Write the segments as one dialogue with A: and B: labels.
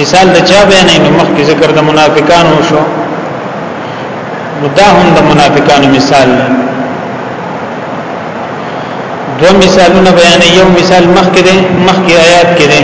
A: مثال د چا بیان نه مخکې ذکر د منافقانو شو دا هم د منافقانو مثال دی دو مثالونه بیان یو مثال مخکې دی مخکې آیات کې دی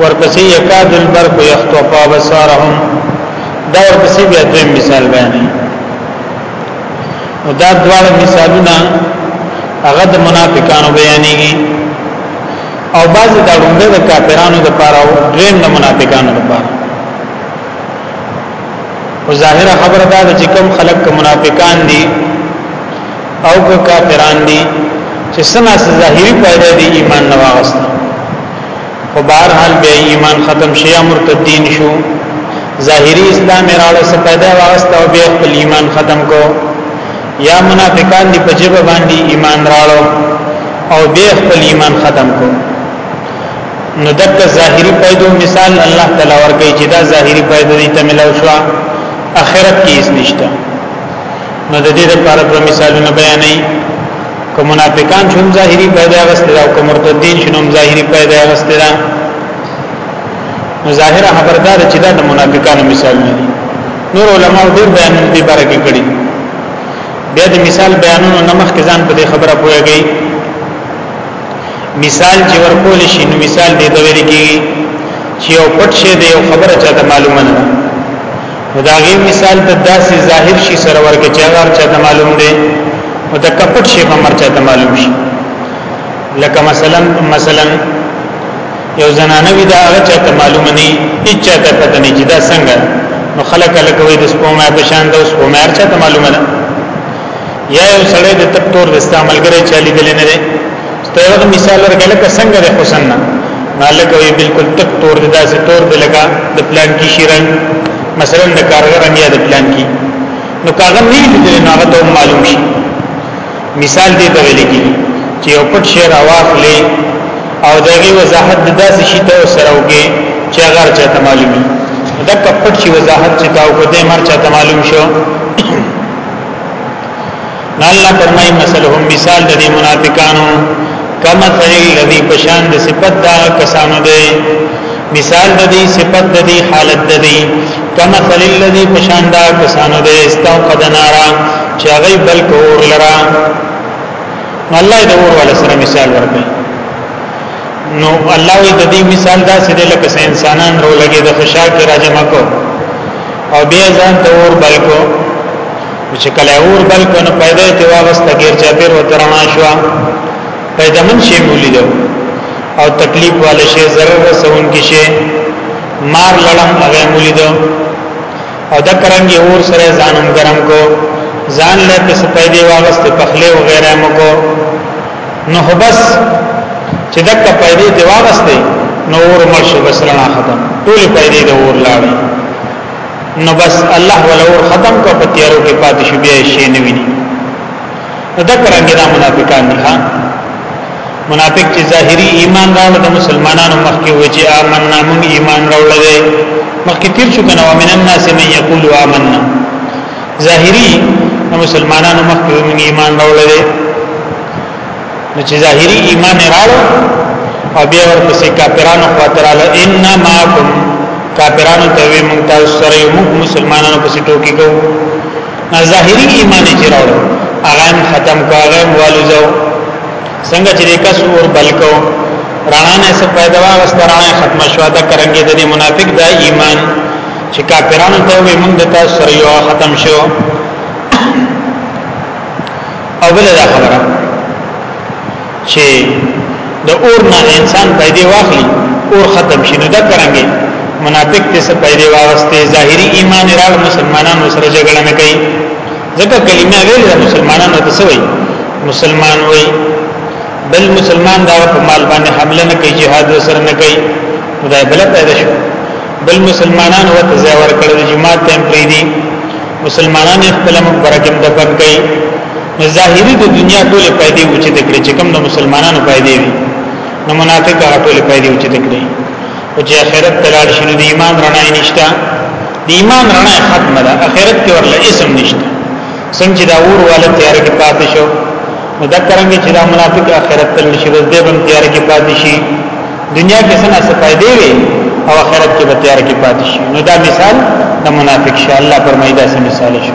A: ورپسې یکاد البرق یخطف ابصارهم دا ورپسې بیا دویم مثال بیان دی او دا دواړه مثالونه هغه د منافقانو بیانېږي او بعضی دا لومړی د کافرانو د پاره او دویم د منافقانو د پاره او ظاهره خبره دا چې کم خلک ک منافقان دي او ک کافران دي چې سنا ظاهری پیدا دي ایمان نه واغست په بهر حال به ایمان ختم شي مرتدین شو ظاهری اسلام راړه څخه پیدا واغست او بیا خپل ایمان ختم کو یا منافقان دی په جبه باندې ایمان راړو او به خپل ایمان ختم کو نو دغه ظاهری پیدو مثال الله تعالی ورکړي چې دا ظاهری پیدو دي ته ملو شو اخرت کې هیڅ نشته نو د دې لپاره په مثالونو بیانې کوم منافقان شوم ظاهری پیدا غستره او کوم مرتدین شوم ظاهری پیدا غستره نو ظاهر خبردار چې دا د منافقانو مثال نه دي نور علما ډېر بیان دي برکه کړی بیا د مثال بیانونو نمخ کې ځان په دې خبره پوهیږي مثال چې ورکول شي نو مثال دې ته ویل کېږي چې یو پټ شی دی یو خبره چاته معلومه نه مداغي مثال ته داسې ظاهر شي سره ورکه چې هغه چاته معلوم دی او د کپټ شی په مرچا ته معلوم شي لکه مثلا مثلا یو زنانه وی دا هغه چاته معلومه نه هیڅ چاته پته نه چې دا څنګه نو خلک لکوي د سپومه په شان د سپومه هر چاته معلومه نه یا یو سړی د تک تور د استعمال ګره چالي دل نه دی ستاسو مثال ورکړل که څنګه د حسن نه مالک وی بالکل تک تور د داسې تور د لگا د پلان کی شیرنګ مثلا د کارګر یا د پلان کی نو کاغه نه دي نو هغه ته معلوم شي مثال دې ته ویل کیږي چې یو پټ شی راواخلې او دغه وضاحت د داسې شي ته سره وګي چې هغه چاته معلومي دا کپټ شي وضاحت چې تاو کو دې مر چاته معلوم شو الله فرمای مثلهم مثال د منافقانو کما ثری الذی پشان د صفت دا کسانو دی مثال د دې صفت د دې حالت د دې کما فل الذي پشاندا کسانو د استو قد نارا چې هغه بل کور لرا الله د اور ول سره مثال ورکړي نو الله د دې مثال دا چې لکه انسانان رو لګي د خشاع کې راځم کو او بیا ځان ته اور بل کو چې کله اور بل کو نو پیدا ته واغسته غیر چا پیر وترما شو پیدمن شي مولی دو او تکلیف والا شي ضرر رسون کې شي مار لړم هغه مولی دو او دا کرنګي اور سره ځانم ګرم کو ځان له پس پیدې واغست پخله و غیره مکو نو بس چې دک پیدې دی واغسته نو اور مرشو بس لنا ختم ټول پیدې د اور لاړې نو بس الله ولور ختم کو پتیارو کې پاتې شو بیا شي نه ویني دا کرانګي دا منافقان دي ها منافق چې ظاهري ایمان راوړل د مسلمانانو مخکې وي چې آمنا مون ایمان راوړل دي مخکې تیر شو کنه ومن الناس من یقول آمنا ظاهري د مسلمانانو مخکې مون ایمان راوړل دي نو چې ظاهري ایمان راوړل او بیا ورپسې کافرانو خاطراله انما معكم کافرانو ته وي مونږ تاسو سره یو مسلمانانو پسې ټوکی کوو ظاهری ایمان چې راوړو هغه ختم کو هغه والوزو څنګه چې کس اور بلکو رانا نه څه پیدا واغست رانا ختم شو دا کرنګي د منافق دا ایمان چې کافرانو ته وي موږ د تاسو سره یو ختم شو او بل دا خبره چې د اور نه انسان پیدا واخلي اور ختم شي نو دا کرانګي منافق ته څه پیدا واغسته ظاهري ایمان را مسلمانانو سره جګړه نه کوي ځکه کلمه ویل د مسلمانانو ته سوي مسلمان وي بل مسلمان دا په مال باندې حمله نه کوي jihad سره نه کوي خدای بل پیدا شو بل مسلمانان وته ځای ورکړل جماعت ته پریدي مسلمانان خپل مبارکم دفن کوي نو ظاهری د دنیا ټول پیدې و چې دکړي چې کوم د مسلمانانو پیدې وي نو منافق هغه ټول پیدې و چې دکړي او چې آخرت تلال شنو د ایمان رڼا نشته د ایمان رڼا ختم ده آخرت کې ورله اسم نشته څنګه چې دا اور والا تیار کې پاتې شو نو دا کرانګي چې دا منافق آخرت تل نشي بس دې بم تیار کې پاتې شي دنیا کې څنګه څه پیدې وي او آخرت کې به تیار کې پاتې شي نو دا مثال د منافق شه الله فرمایدا سم مثال شي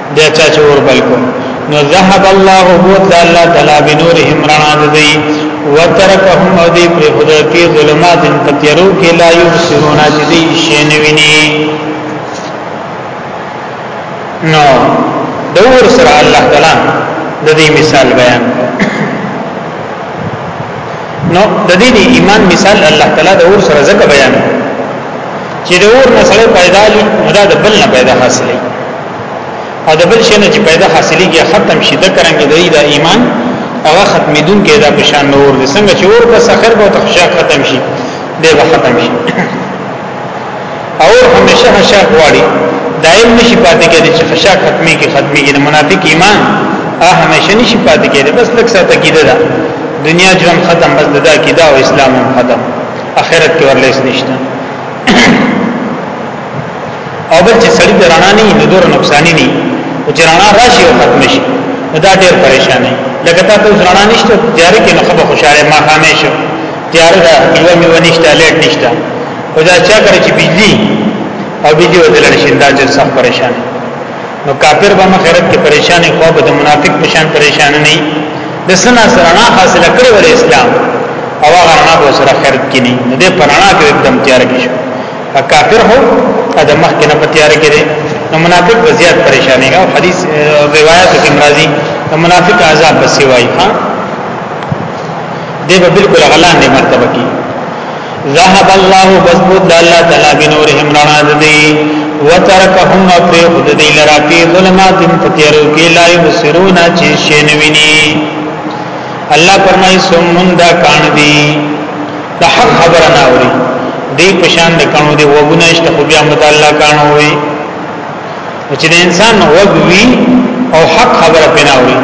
A: بیا چا چې اور بل کو نو ذهب الله بود الله تعالی بنورهم رڼا دی وترکهم او دی پر خدای په ظلمات تتیرو کې لا یبصرون چې دی شي نه ویني نو دور سره الله تعالی د دې مثال بیان نو د دې ایمان مثال الله تعالی د اور سره ځکه بیان چې د اور نه سره پیدا لري دا د بل نه پیدا حاصلې او د بل شي نه چې پیدا حاصلېږي ختم شي د کرنګ د دا ایمان هغه ختمېدون کې دا پشان نور دي څنګه چې اور بس اخر به تخشا ختم شي دی به ختم شي او همیشه خشاع غواړي دائم نشي پاتې کېږي چې خشاع ختمي کې ختمي کې منافق ایمان ا همیشه نشي پاتې کېږي بس لک ساته کېده دا دنیا ژوند ختم بس دا کېده او اسلام هم ختم اخرت کې ورلیس نشته او بل چې سړی د رڼا نه نه دور نقصانی نه او چې رڼا راشي او ختم شي دا ډېر پریشان دی لکه تا ته رڼا نشته تیارې کې نو خبره خوشاله ما خامې شو تیارې دا میوه میوه نشته لټ نشته او دا چا کړی چې بجلی او بجلی ودلل شي دا چې سخت پریشان دی نو کافر به مخیرت کې پریشان خو به د منافق په شان پریشان نه د سنا سرنا حاصل کړي ور اسلام او هغه نه به سره خیرت کې نه د پرانا کې एकदम تیار کې شو کافر هو د مخ کې نه پتیار کړي نو منافق به زیات پریشانې او حدیث روایت کې مرضی د منافق عذاب بس وای ها دی به بالکل غلان نه مرتبه کی ذهب الله بذبود الله تعالی بنورهم رانا دی وترکهم فی خود دی لرا فی ظلمات فتیرو کی لا یبصرون چی شنوینی الله فرمای سمون دا کان دی د حق خبره نه اوري دی پشان د کانو دی وګونه شته خو بیا متعلق کانو وي چې د انسان وګ وی او حق خبره پینا وي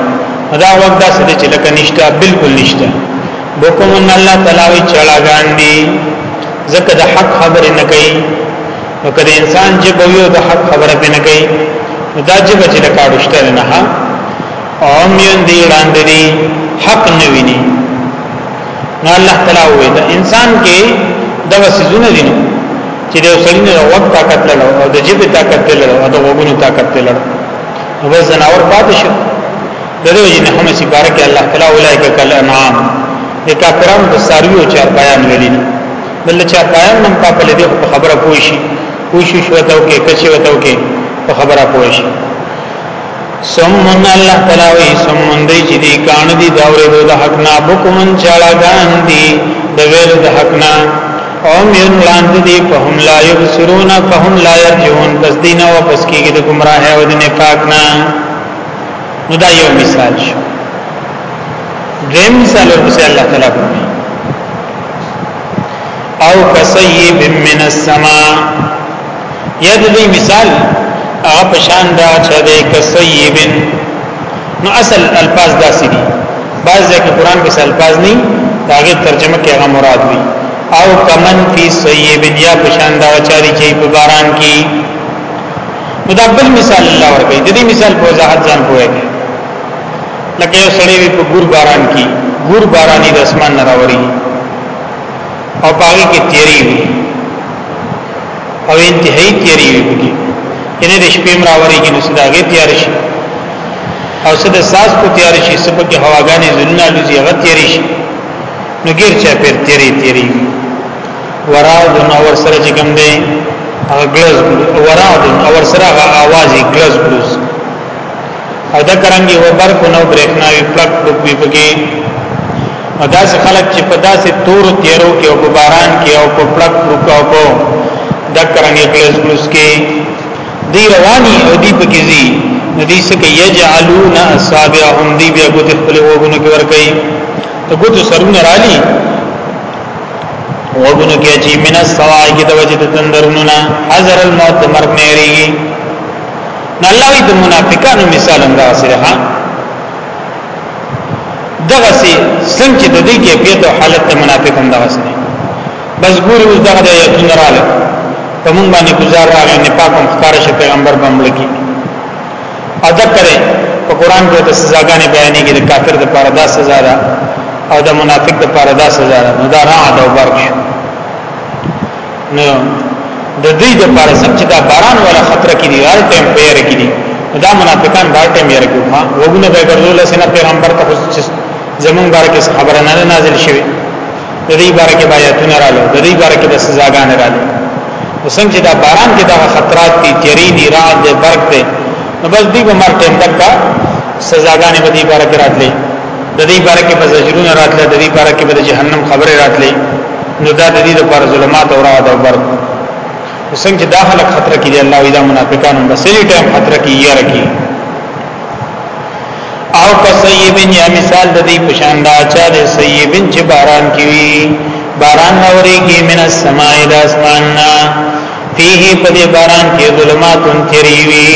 A: دا وګ داسې دی چې لکه نشته بالکل نشته بوکم ان الله تعالی چلا ګاندي زکه د حق خبره نه کوي نو کله انسان چې بویو د حق خبره پینا کوي دا چې بچی د کاروشته نه ها او میون دی وړاندې حق نه ویني نو الله تعالی وې دا انسان کې دا وسیزونه دي چې د سړي نه وخت طاقت لرلو او د جبه طاقت لرلو او د وګونو طاقت لرلو نو بس زناور پاتې شو دغه جن هم سي بارک الله تعالی اولایک کل انعام د کافرانو د سارویو چار بیان ویلي بل چار بیان نن په خپل دې خبره پوښي کوشش وتاو کې کچې وتاو کې په خبره پوښي سمون الله تعالی وی سمون دی چې دی کان دی دا ورېدو د حق نه بوکمن چاړهګان دی د ویلو د حق نه او میون لاند دی په هم لا یبصرون په هم لا یرجون پس دینه او پس کېږي د گمراه او د نفاق نه نو دا یو مثال شو دیم مثال ورسې الله تعالی کوي او کسیب من السما یا د دې مثال هغه پشان دا چې د کسیبن نو اصل الفاظ داسې دي بعض ځکه قران کې الفاظ نه داغه ترجمه کې هغه مراد وي او کمن فی سیبن یا پشان دا چاري چې په باران کې نو دا بل مثال الله ورکړي د دې مثال په وضاحت ځان کوی لکه یو سړی په ګور باران کې ګور باراني د اسمان نه راوړي او پاګه کې تیری وي او انتهایی تیاری وی بگی یعنی د شپې مراوري کې نو صداګه تیار شي او صد ساز کو تیار شي سبق هواګانې زنه لږی غ تیار شي نو غیر چا پیر تیری تیری ورا د نور سره چې کوم دی هغه ګلز ورا د نور سره هغه आवाज ګلز ګلز او دا کرنګي و برکو نو برېښناوي پلک پلک وي پکې او داسې خلک چې په داسې تور تیرو کې او په باران کې او په پلک پلک او په دا کرنګي خلص ګلس کې دی رواني او دی پکې زی ندی سکه یجعلون اصابعهم دی بیا ګوت خپل وګونو کې ور کوي ته ګوت سرونه رالي وګونو کې چې من السوای کې د وجد تندرونه حذر الموت مرګ نه ریږي نه الله وی د منافقانو مثال هم دا سره ها دغه سي څنګه د دې کیفیت او حالت ته منافق هم دغه سره بس ګوري اوس دغه د یتون رااله په مونږ باندې گزار راغی نه پاکم ښکار شي پیغمبر بمړ کی ادا کرے په قران کې د سزاګانې بیانې کې د کافر د پاره دا سزا ده او د منافق د پاره دا سزا ده نو دا را ادا وبرک شو نو د دې د پاره سم چې دا باران ولا خطر کې دی هر ټیم په یاره کې دی دا منافقان بار ټیم یاره کې ما وګونه به ګرځول سينه پیغمبر ته زمون بار کې خبره نه نازل شوه د دې بار کې بایاتونه رااله د دې بار کې د سزاګان رااله وسنګ چې دا باران کې دا خطرات دي تیری دی رات دی برق دی نو بس دی به مر ټیم تک سزاګانې به دې بار کې راتلې د دې باره کې به زجرونه راتله د دې باره کې به د جهنم خبره راتله نو دا د دې لپاره ظلمات او رعد او برق څنګه دا خلک خطر کې دي الله اذا منافقان بسلی ټیم خطر کې یې رکی او کسیبن یا مثال د دې پشان دا چا د سیبن چې باران کې وي باران اوري کې من السماء د اسماننا فيه په دې باران کې ظلمات تیری وي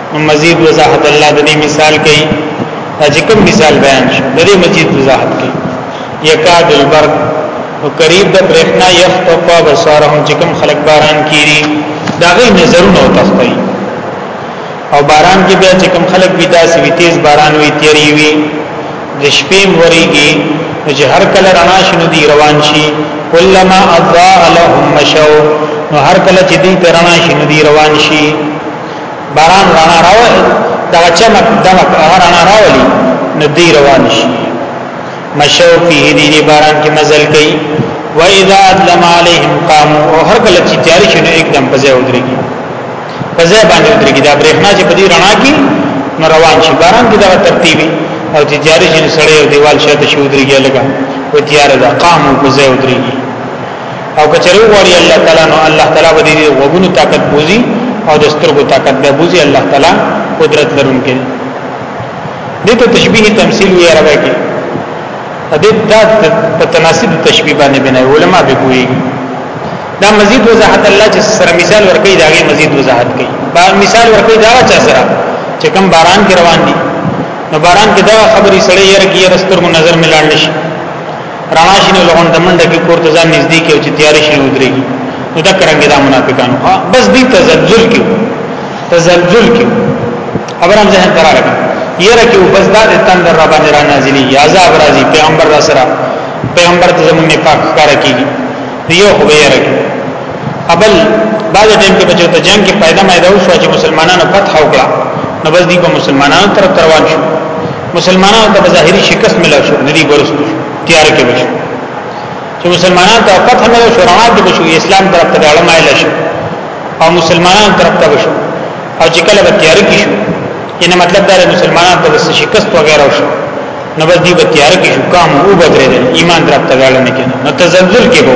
A: مزید وضاحت الله د دې مثال کوي چې کوم مثال بیان شو د دې مزید وضاحت کوي یکاد البرق او قریب د برېښنا یخ په پا بصارهم چې کوم خلک باران کیری دا غي نظرونه او تختی او باران کې بیا چې کوم خلک بي داسې وي تیز باران وي تیری وي د شپې موريږي چې هر کله رڼا شنو دی روان شي کلمہ اضاء لهم مشو نو هر کله چې دی ترنا شنو دی روان شي باران رانا راوړي دا چمک دمک رانا راوړي نو دی روان شي مشو فيه دي دي باران کې مزل کوي و اذا ادلم عليهم قاموا او هر کله چې تیاری شنو एकदम په ځای ودرېږي په ځای باندې ودرېږي دا برېښنا چې په دې رڼا کې نو روان شي باران کې دا ترتیبي او چې تیاری شنو سړی او دیوال شاته شي ودرېږي لګا و تیار دا قاموا په ځای ودرېږي او کچره وړي الله تعالی نو الله تعالی به دې وګونو طاقت بوزي او د سترګو طاقت به بوزي الله تعالی قدرت لرونکي دې ته تشبیه تمثيل وی عربی کې دې دا په تناسب تشبیه باندې بنای علما به کوي دا مزید وضاحت الله چې سره مثال ورکړي دا غي مزید وضاحت کوي با مثال ورکړي دا چا سره چې کم باران کې روان دي نو باران کې دا خبري سړی ير کې رستر نظر ملاړ نشي رڼا شي نو لغون د منډه کې کور ته ځان نږدې کې او چې تیار شي نو درې نو دا کرانګي دا منافقان ها بس دې تزلزل کې تزلزل کې ابرام ذهن ترا لګا یره کې بس دا د تندر را باندې را نازلې عذاب راځي پیغمبر را سره پیغمبر ته زمونږ نه پاک کار کیږي یو خو به یره کې ابل بعد ټیم کې بچو ته جنگ کې پیدا مې دا اوس چې مسلمانانو فتح وکړه نو بس دې په مسلمانانو طرف روان شو مسلمانانو ته ظاهري شکست ملو شو ندی ورستو تیار کې وشو چې مسلمانانو ته فتح ملو شو رڼا کې وشو اسلام طرف ته اړه مایل شو او مسلمانانو طرف ته وشو او چې کله به تیار کې شو ینه مطلب دا مسلمانانو ته بس شکست وغیرہ شو نو بس دی به تیار کې شو کام او بدرې ایمان طرف ته اړه نه کینو نو تزلزل کې وو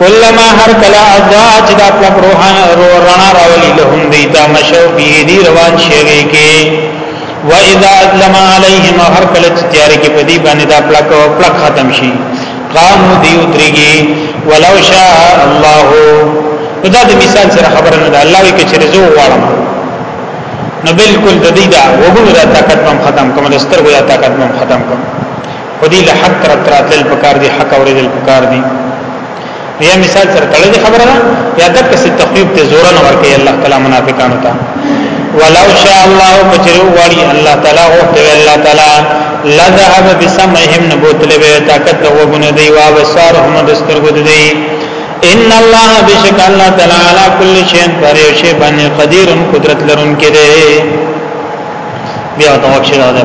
A: کلما هر کلا اضا چې دا کلک روحان رو رڼا راولي لهم دیتا مشو به دی روان شوي کې و اذا اظلم عليهم هر کله چې تیار کې پدی باندې دا کلک او کلک ختم شي قامو دی اتريږي ولو شاء الله دا د مثال سره خبره نه ده الله وی کې چې رزو غواړم نو بالکل د دې دا وګورئ دا طاقت مم ختم کوم د سترګو دا طاقت مم ختم کوم خو دې له حق طرف تراتل پکار دي حق اورېدل پکار دي یا مثال سره تړل خبره ده یا د کس تخفیف ته زور نه ورکړي الله تعالی منافقانو ته ولو شاء الله بجرو وړي الله تعالی او ته الله تعالی لا ذهب بسمعهم نبوتل به طاقت وګونه دی وا بصارهم دسترګو دی ان الله بشک الله تعالی علی کل شی پر یو شی باندې قدیر قدرت لرونکي دی بیا توکل راځي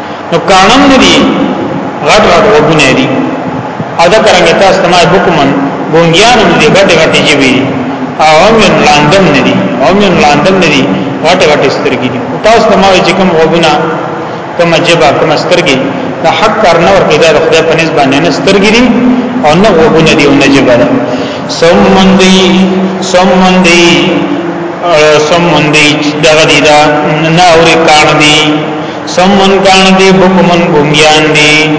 A: نو کانم نه دي غټ غټ وګونه دي او دا کرنګ تاسو ته ما حکمن ګونګیان هم دي غټ غټ جیبي او هم لاندم نه دي هم لاندم نه دي غټ غټ سترګي دي تاسو ته ما چې کوم وګونه کوم جبا کوم سترګي دا حق کار نه ورکړي دا خدای په نسبت نه سترګي دي او نه وګونه دي او نه جبا ده سمندي سمندي سمندي دغه دي دا نه اوري کار دي سمون کان دی بکمن بومیان دی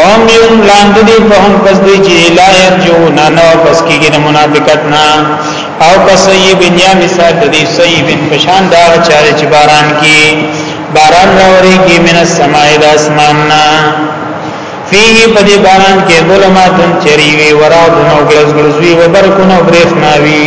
A: اوم یون لاند دی فهم پس دی چی لا یرجو نانو پس کیگی نا منافقت نا او کسیب یا مثال دی سیب پشان دا چاره چی باران کی باران راوری کی من السماء دا اسمان نا فيه پدې باران کې ظلمات چریوي ورا دنو ګلز ګلزوي وبرکونو برېښناوي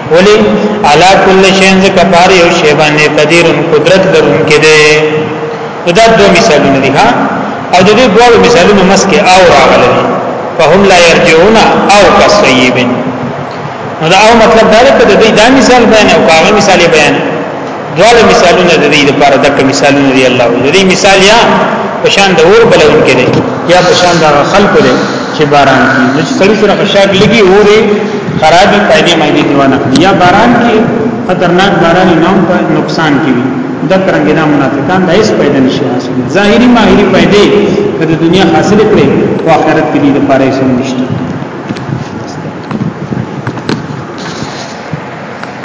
A: ولی علا کل شین زکا پار یو شیبان قدیر قدرت لرون کې ده دا دو مثالونه دي ها او د دې دوه مثالونو مسکه او راغلي فهم لا يرجعون او كصيبن نو دا او مطلب دا دی چې د دې دا مثال بیان او هغه مثال بیان دواړه مثالونه د دې لپاره د مثالونه دی الله د دې مثال یا پشان د اور بلون کې دی یا پشان د خلق دی چې باران کی نو چې سړی سره خشاک لګي اورې خرابي پایدې مې دي دوانه یا باران کی خطرناک باران نوم په نقصان کی وي د ترنګ دا منافقان د هیڅ پیدا نشي حاصل ظاهري ماهري پیدې کله دنیا حاصل کړي او آخرت کې دې لپاره یې سم نشته